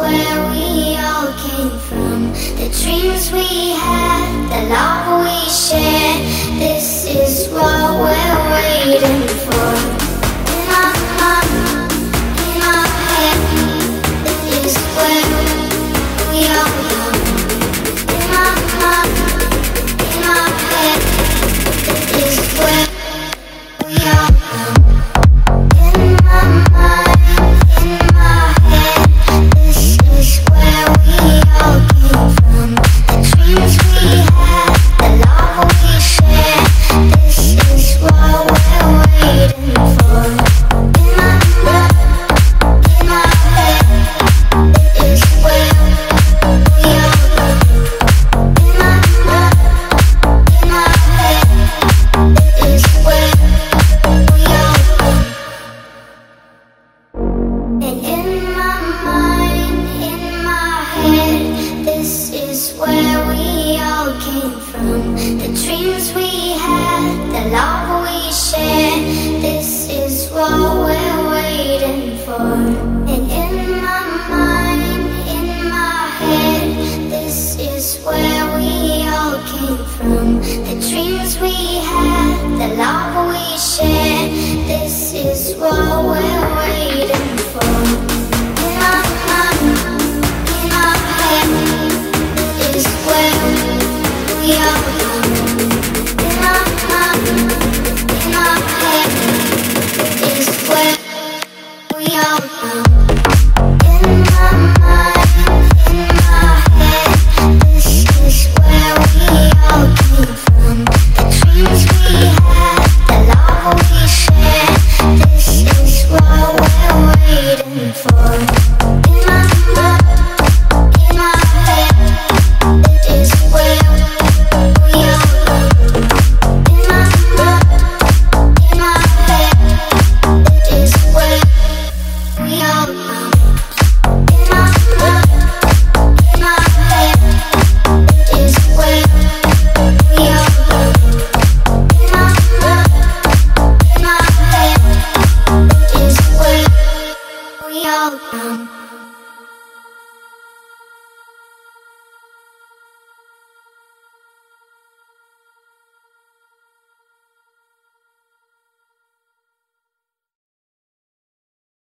where we all came from. The dreams we had, the love we shared. This is what we're waiting for. Where we all came from. The dreams we had, the love we shared, this is what we're waiting for. And in my mind, in my head, this is where we all came from. The dreams we had, the love we shared, this is what we're